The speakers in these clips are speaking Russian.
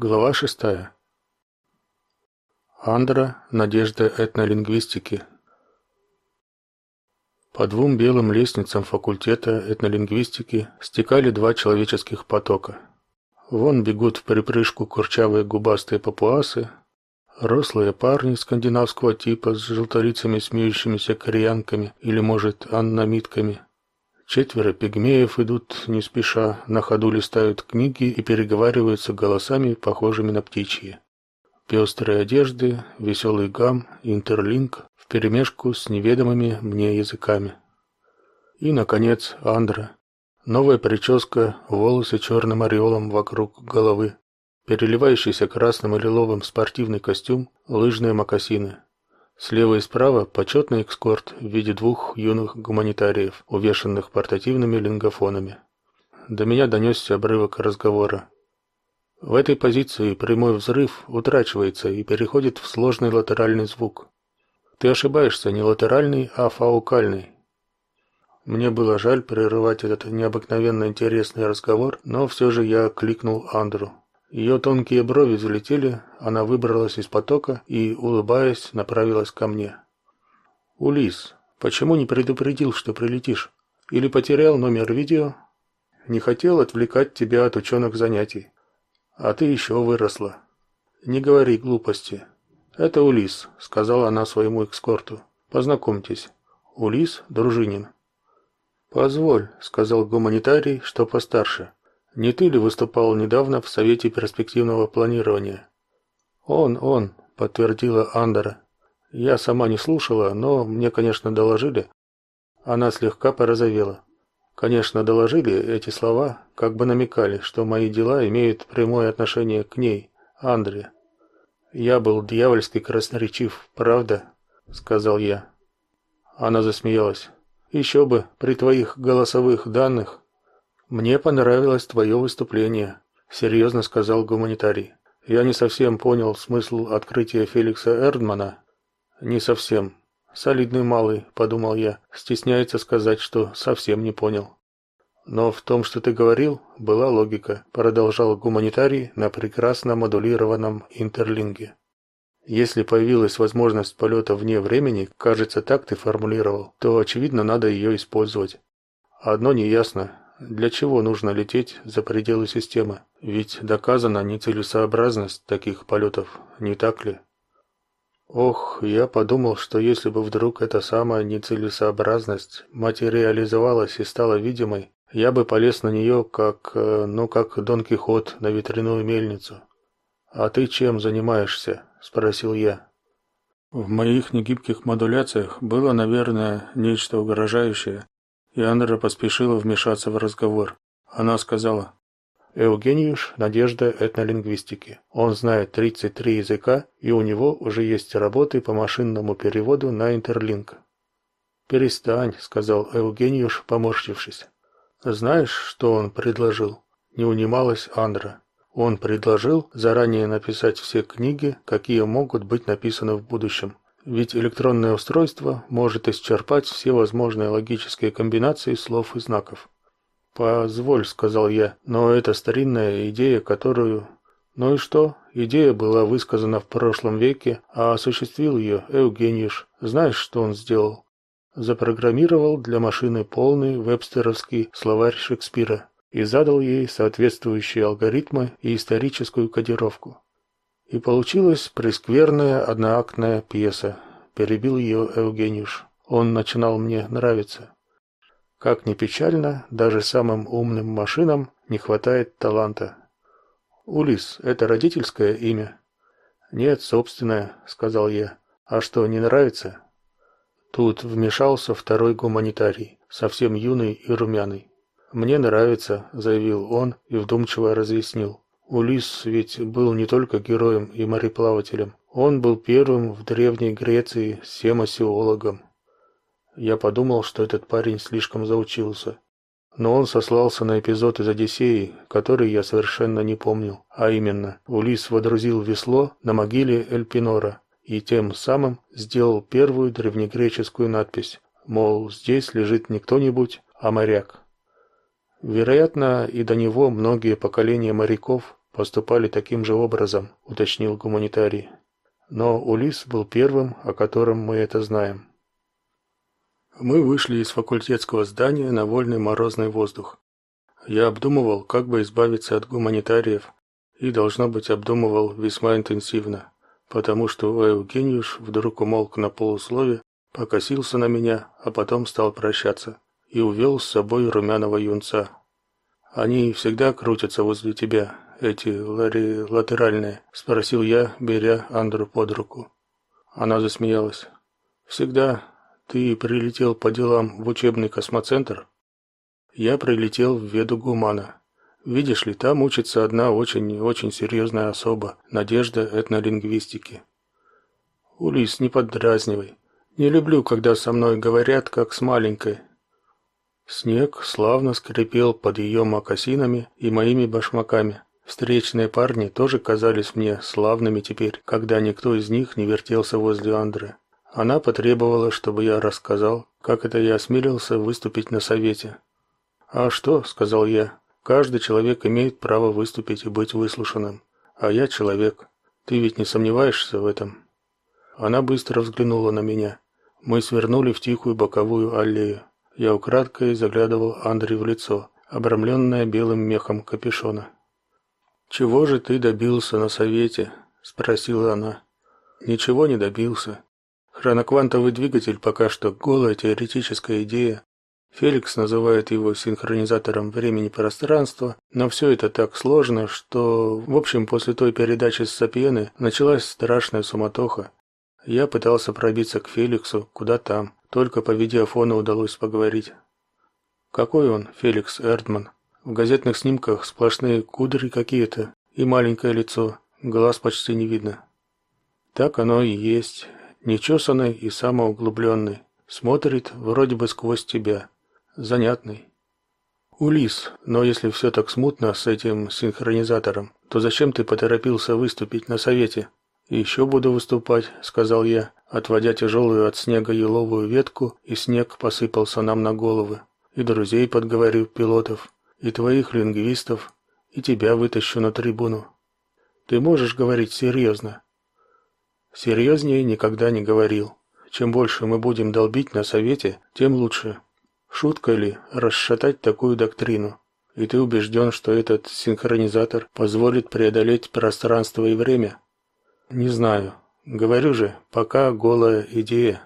Глава шестая. Андра. Надежда этнолингвистики. По двум белым лестницам факультета этнолингвистики стекали два человеческих потока. Вон бегут в припрыжку курчавые губастые папуасы, рослые парни скандинавского типа с желторицами смеющимися кореянками или, может, аннамитками – Четверо пигмеев идут не спеша, на ходу листают книги и переговариваются голосами, похожими на птичьи. Пестрые одежды, веселый гам, интерлинк вперемешку с неведомыми мне языками. И, наконец, Андра. Новая прическа, волосы черным ореолом вокруг головы, переливающийся красным и лиловым спортивный костюм, лыжные мокасины. Слева и справа почетный экскорт в виде двух юных гуманитариев, увешанных портативными лингофонами. До меня донесся обрывок разговора. В этой позиции прямой взрыв утрачивается и переходит в сложный латеральный звук. Ты ошибаешься, не латеральный, а фаукальный. Мне было жаль прерывать этот необыкновенно интересный разговор, но все же я кликнул Андру. Ее тонкие брови взлетели, она выбралась из потока и, улыбаясь, направилась ко мне. Улис, почему не предупредил, что прилетишь? Или потерял номер видео? Не хотел отвлекать тебя от ученых занятий. А ты еще выросла. Не говори глупости. Это Улис, сказала она своему экскорту. Познакомьтесь. Улис Дружинин. Позволь, сказал гуманитарий, что постарше. Не ты ли выступал недавно в Совете перспективного планирования? Он, он, подтвердила Андера. Я сама не слушала, но мне, конечно, доложили. Она слегка порозовела. Конечно, доложили эти слова, как бы намекали, что мои дела имеют прямое отношение к ней, Андре. Я был дьявольски красноречив, правда, сказал я. Она засмеялась. Еще бы, при твоих голосовых данных мне понравилось твое выступление, серьезно сказал гуманитарий. Я не совсем понял смысл открытия Феликса Эрдмана. Не совсем. Солидный малый, подумал я, стесняется сказать, что совсем не понял. Но в том, что ты говорил, была логика, продолжал гуманитарий на прекрасно модулированном интерлинге. Если появилась возможность полета вне времени, кажется, так ты формулировал, то очевидно надо ее использовать. Одно неясно, для чего нужно лететь за пределы системы? Ведь доказана нецелесообразность таких полетов, не так ли? Ох, я подумал, что если бы вдруг эта самая нецелесообразность материализовалась и стала видимой, я бы полез на нее как, э, ну, как Дон Кихот на ветряную мельницу. А ты чем занимаешься? спросил я. В моих негибких модуляциях было, наверное, нечто угрожающее, и Андра поспешила вмешаться в разговор. Она сказала: Евгениюш Надежда этнолингвистики. Он знает 33 языка, и у него уже есть работы по машинному переводу на интерлинк. Перестань, сказал Евгениюш, поморщившись. Знаешь, что он предложил? Не унималась Андра. Он предложил заранее написать все книги, какие могут быть написаны в будущем, ведь электронное устройство может исчерпать все возможные логические комбинации слов и знаков. Позволь, сказал я, но это старинная идея, которую Ну и что? Идея была высказана в прошлом веке, а осуществил ее Евгенииш. Знаешь, что он сделал? Запрограммировал для машины полный вебстеровский словарь Шекспира и задал ей соответствующие алгоритмы и историческую кодировку. И получилась прескверная одноактная пьеса. Перебил ее Евгениюш. Он начинал мне нравиться. Как ни печально, даже самым умным машинам не хватает таланта. Улис это родительское имя? Нет, собственное, сказал я. А что, не нравится? Тут вмешался второй гуманитарий, совсем юный и румяный. Мне нравится, заявил он и вдумчиво разъяснил. Улисс ведь был не только героем и мореплавателем. Он был первым в древней Греции семасиологом. Я подумал, что этот парень слишком заучился. Но он сослался на эпизод из Одиссеи, который я совершенно не помнил, а именно, Улисс водрузил весло на могиле Эльпинора и тем самым сделал первую древнегреческую надпись, мол, здесь лежит не кто-нибудь, а моряк. Вероятно, и до него многие поколения моряков поступали таким же образом, уточнил гуманитарий. Но Улис был первым, о котором мы это знаем. Мы вышли из факультетского здания на вольный морозный воздух. Я обдумывал, как бы избавиться от гуманитариев, и должно быть, обдумывал весьма интенсивно, потому что Евгениюш вдруг умолк на полуслове, покосился на меня, а потом стал прощаться и увел с собой румяного юнца. Они всегда крутятся возле тебя, эти латеральные, спросил я, беря Андру под руку. Она засмеялась. Всегда. Ты прилетел по делам в учебный космоцентр? Я прилетел в Веду Гумана. Видишь ли, там учится одна очень-очень серьезная особа, Надежда этнолингвистики. Улис, не поддразнивай. Не люблю, когда со мной говорят, как с маленькой. Снег славно скрипел под ее мокасинами и моими башмаками. Встречные парни тоже казались мне славными теперь, когда никто из них не вертелся возле Андры. Она потребовала, чтобы я рассказал, как это я осмелился выступить на совете. "А что?" сказал я. "Каждый человек имеет право выступить и быть выслушанным. А я человек. Ты ведь не сомневаешься в этом?" Она быстро взглянула на меня. Мы свернули в тихую боковую аллею. Я украдкой заглядывал Андре в лицо, обрамленное белым мехом капюшона. «Чего же ты добился на совете?» – спросила она. «Ничего не добился. Хроноквантовый двигатель пока что голая теоретическая идея. Феликс называет его синхронизатором времени-пространства, но все это так сложно, что, в общем, после той передачи с Сапьены началась страшная суматоха. Я пытался пробиться к Феликсу, куда там, только по видеофону удалось поговорить. Какой он, Феликс Эрдман? В газетных снимках сплошные кудри какие-то и маленькое лицо, глаз почти не видно. Так оно и есть, нечесанный и самоуглубленный, смотрит вроде бы сквозь тебя, занятный. Улис, но если все так смутно с этим синхронизатором, то зачем ты поторопился выступить на совете? «Еще буду выступать», — сказал я, отводя тяжелую от снега еловую ветку, и снег посыпался нам на головы. «И друзей подговорю, пилотов, и твоих лингвистов, и тебя вытащу на трибуну. Ты можешь говорить серьезно?» «Серьезнее никогда не говорил. Чем больше мы будем долбить на совете, тем лучше. Шутка ли расшатать такую доктрину?» И ты убежден, что этот синхронизатор позволит преодолеть пространство и время? Не знаю. Говорю же, пока голая идея.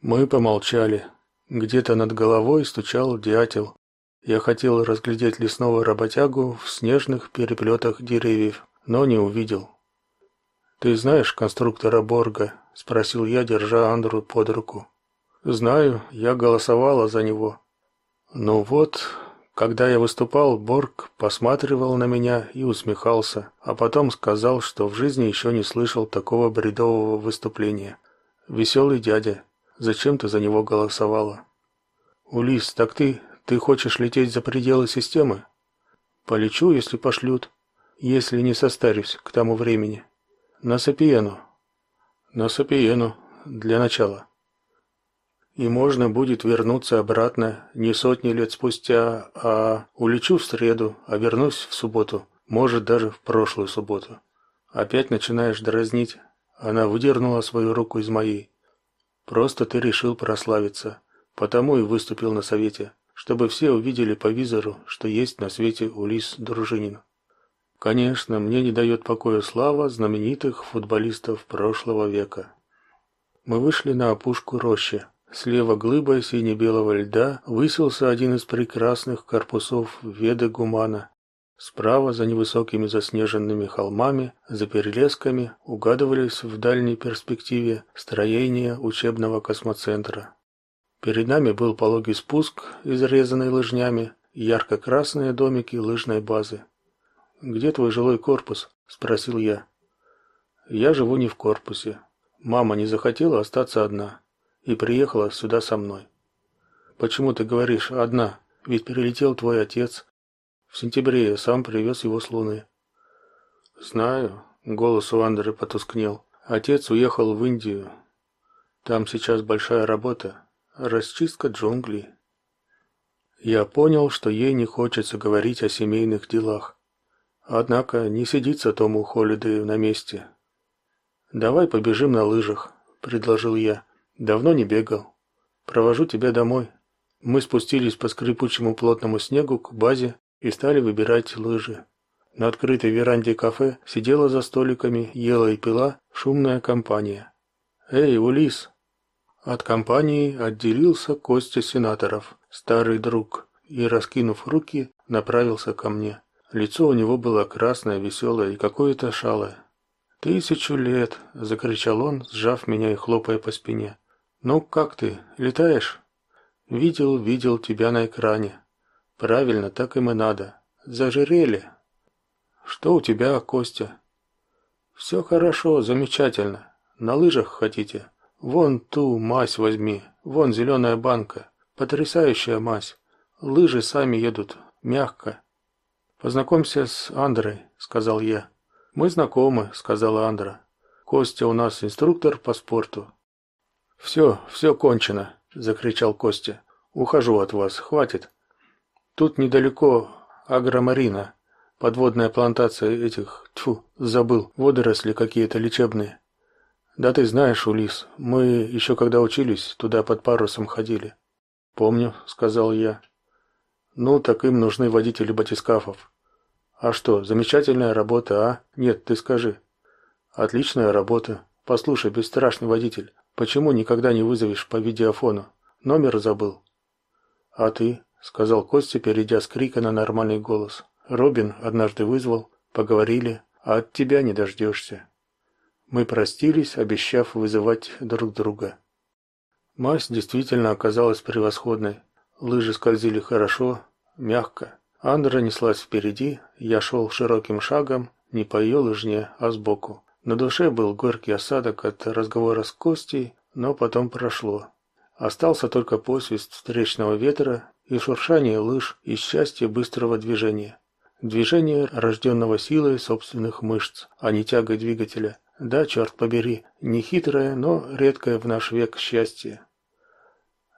Мы помолчали. Где-то над головой стучал дятел. Я хотел разглядеть лесного работягу в снежных переплетах деревьев, но не увидел. Ты знаешь конструктора Борга? спросил я, держа Андру под руку. Знаю, я голосовала за него. Ну вот, когда я выступал, Борг посматривал на меня и усмехался, а потом сказал, что в жизни еще не слышал такого бредового выступления. Веселый дядя. Зачем ты за него голосовала? Улис, так ты, ты хочешь лететь за пределы системы? Полечу, если пошлют, если не состарюсь к тому времени. На Сапиену. На Сапиену для начала и можно будет вернуться обратно не сотни лет спустя, а улечу в среду, а вернусь в субботу, может даже в прошлую субботу. Опять начинаешь дразнить. Она выдернула свою руку из моей. Просто ты решил прославиться, потому и выступил на совете, чтобы все увидели по визору, что есть на свете Улис Дружинин. Конечно, мне не дает покоя слава знаменитых футболистов прошлого века. Мы вышли на опушку рощи. Слева глыбой сине-белого льда высился один из прекрасных корпусов Веды Гумана. Справа, за невысокими заснеженными холмами, за перелесками, угадывались в дальней перспективе строения учебного космоцентра. Перед нами был пологий спуск, изрезанный лыжнями, ярко-красные домики лыжной базы. «Где твой жилой корпус?» – спросил я. «Я живу не в корпусе. Мама не захотела остаться одна и приехала сюда со мной. Почему ты говоришь одна? Ведь перелетел твой отец. В сентябре я сам привез его с Луны. Знаю, голос у Андры потускнел. Отец уехал в Индию. Там сейчас большая работа, расчистка джунглей. Я понял, что ей не хочется говорить о семейных делах. Однако не сидится Тому Холидею на месте. Давай побежим на лыжах, предложил я. Давно не бегал. Провожу тебя домой. Мы спустились по скрипучему плотному снегу к базе и стали выбирать лыжи. На открытой веранде кафе сидела за столиками, ела и пила шумная компания. Эй, Улис. От компании отделился Костя Сенаторов, старый друг, и раскинув руки, направился ко мне. Лицо у него было красное, веселое и какое-то шалое. «Тысячу лет!» – закричал он, сжав меня и хлопая по спине. «Ну, как ты? Летаешь?» «Видел, видел тебя на экране. Правильно, так им и надо. Зажирели?» «Что у тебя, Костя?» «Все хорошо, замечательно. На лыжах хотите? Вон ту мазь возьми, вон зеленая банка. Потрясающая мазь. Лыжи сами едут, мягко. Познакомься с Андрой, сказал я. Мы знакомы, сказала Андра. Костя у нас инструктор по спорту. Все, все кончено, закричал Костя. Ухожу от вас, хватит. Тут недалеко агромарина, подводная плантация этих, тьфу, забыл, водоросли какие-то лечебные. Да ты знаешь, Улис, мы еще когда учились, туда под парусом ходили. Помню, сказал я. Ну, так им нужны водители батискафов. А что, замечательная работа, а? Нет, ты скажи. Отличная работа. Послушай, бесстрашный водитель, почему никогда не вызовешь по видеофону? Номер забыл. А ты? сказал Костя, перейдя с крика на нормальный голос. Робин однажды вызвал, поговорили, а от тебя не дождешься. Мы простились, обещав вызывать друг друга. Мазь действительно оказалась превосходной. Лыжи скользили хорошо, мягко. Андра неслась впереди, я шел широким шагом, не по ее лыжне, а сбоку. На душе был горький осадок от разговора с Костей, но потом прошло. Остался только посвист встречного ветра и шуршание лыж и счастье быстрого движения. Движение, рожденного силой собственных мышц, а не тягой двигателя. Да, черт побери, не хитрое, но редкое в наш век счастье.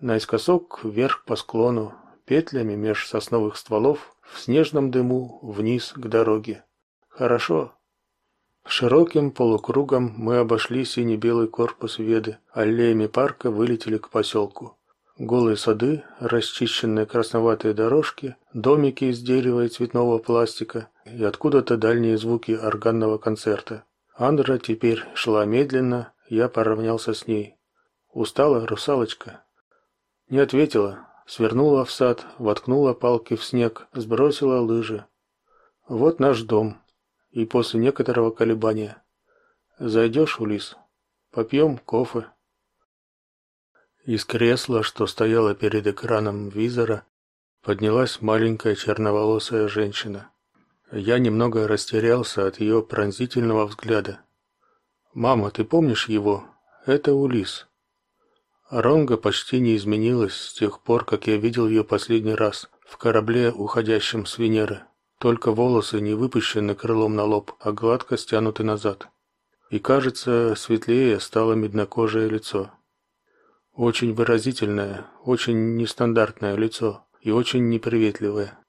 Наискосок вверх по склону, петлями меж сосновых стволов, в снежном дыму вниз к дороге. Хорошо. Широким полукругом мы обошли сине-белый корпус Веды, аллеями парка вылетели к поселку. Голые сады, расчищенные красноватые дорожки, домики из дерева и цветного пластика и откуда-то дальние звуки органного концерта. Андра теперь шла медленно, я поравнялся с ней. Устала русалочка. Не ответила, свернула в сад, воткнула палки в снег, сбросила лыжи. Вот наш дом. И после некоторого колебания. Зайдешь, Улис? Попьем кофе. Из кресла, что стояло перед экраном визора, поднялась маленькая черноволосая женщина. Я немного растерялся от ее пронзительного взгляда. «Мама, ты помнишь его? Это Улис. Ронга почти не изменилась с тех пор, как я видел ее последний раз в корабле, уходящем с Венеры. Только волосы не выпущены крылом на лоб, а гладко стянуты назад. И, кажется, светлее стало меднокожее лицо. Очень выразительное, очень нестандартное лицо и очень неприветливое.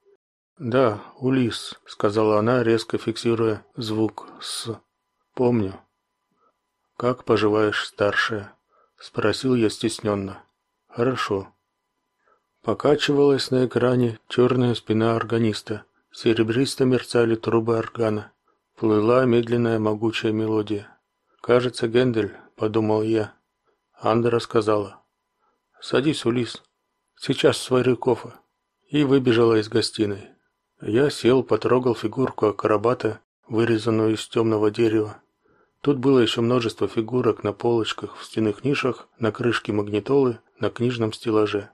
«Да, Улис», — сказала она, резко фиксируя звук «с». «Помню». «Как поживаешь, старшая?» спросил я стесненно. Хорошо. Покачивалась на экране черная спина органиста. Серебристо мерцали трубы органа. Плыла медленная могучая мелодия. Кажется, Гендель, подумал я. Анда сказала: "Садись, Улис. Сейчас сварю кофе". И выбежала из гостиной. Я сел, потрогал фигурку акробата, вырезанную из темного дерева. Тут было еще множество фигурок на полочках, в стенных нишах, на крышке магнитолы, на книжном стеллаже.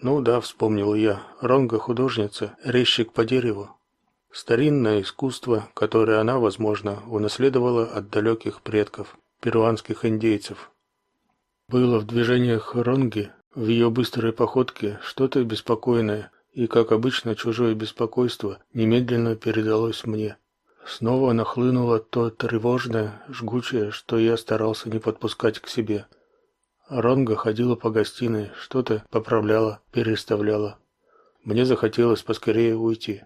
Ну да, вспомнил я. Ронга художница, резчик по дереву. Старинное искусство, которое она, возможно, унаследовала от далеких предков, перуанских индейцев. Было в движениях Ронги, в ее быстрой походке, что-то беспокойное, и, как обычно, чужое беспокойство немедленно передалось мне. Снова нахлынуло то тревожное, жгучее, что я старался не подпускать к себе. Ронга ходила по гостиной, что-то поправляла, переставляла. Мне захотелось поскорее уйти.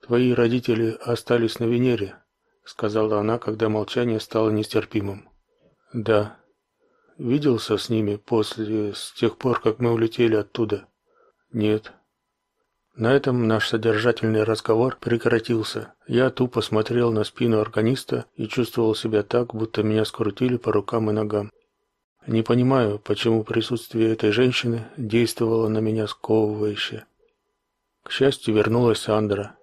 Твои родители остались на Венере, сказала она, когда молчание стало нестерпимым. Да. Виделся с ними после с тех пор, как мы улетели оттуда? Нет. На этом наш содержательный разговор прекратился. Я тупо смотрел на спину органиста и чувствовал себя так, будто меня скрутили по рукам и ногам. Не понимаю, почему присутствие этой женщины действовало на меня сковывающе. К счастью, вернулась Андра.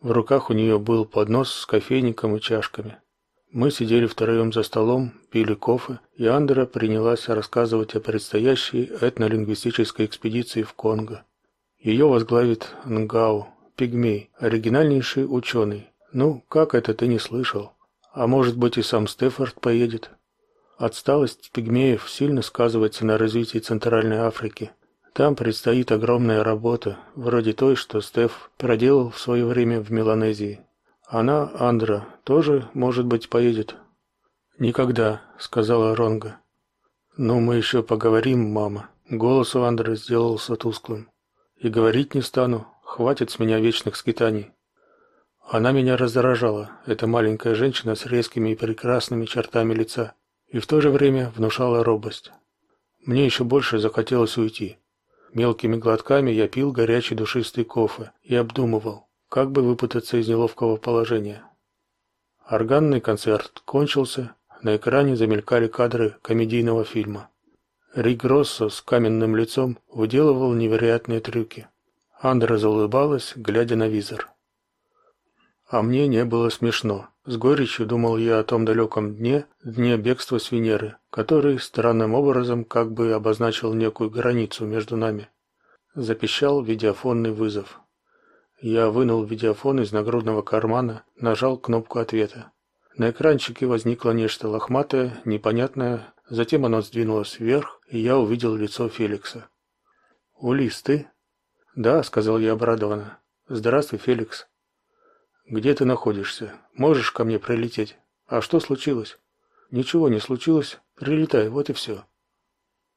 В руках у нее был поднос с кофейником и чашками. Мы сидели втроем за столом, пили кофе, и Андра принялась рассказывать о предстоящей этнолингвистической экспедиции в Конго. Ее возглавит Нгау, пигмей, оригинальнейший ученый. Ну, как это ты не слышал? А может быть и сам Стефорд поедет? Отсталость пигмеев сильно сказывается на развитии Центральной Африки. Там предстоит огромная работа, вроде той, что Стеф проделал в свое время в Меланезии. Она, Андра, тоже, может быть, поедет. Никогда, сказала Ронга. Ну, мы еще поговорим, мама. Голос у Андры сделался тусклым. И говорить не стану, хватит с меня вечных скитаний. Она меня раздражала, эта маленькая женщина с резкими и прекрасными чертами лица, и в то же время внушала робость. Мне еще больше захотелось уйти. Мелкими глотками я пил горячий душистый кофе и обдумывал, как бы выпутаться из неловкого положения. Органный концерт кончился, на экране замелькали кадры комедийного фильма. Рик Россо с каменным лицом выделывал невероятные трюки. Андра заулыбалась, глядя на визор. А мне не было смешно. С горечью думал я о том далеком дне, дне бегства с Венеры, который странным образом как бы обозначил некую границу между нами. Запищал видеофонный вызов. Я вынул видеофон из нагрудного кармана, нажал кнопку ответа. На экранчике возникло нечто лохматое, непонятное, затем оно сдвинулось вверх, и я увидел лицо Феликса. «Улис, ты?» «Да», — сказал я обрадованно. «Здравствуй, Феликс». «Где ты находишься? Можешь ко мне прилететь? А что случилось?» «Ничего не случилось. Прилетай, вот и все».